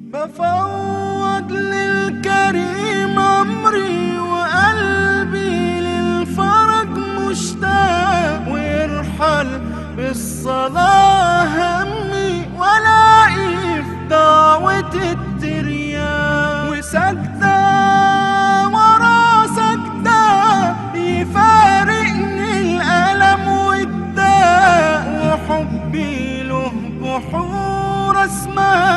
بفوض للكريم أمري وقلبي للفرج مشتاق ويرحل بالصلاة همي ولا في دعوة الترياق وسجدة ورا سجدة يفارقني الألم والداء وحبي له بحور أسماء.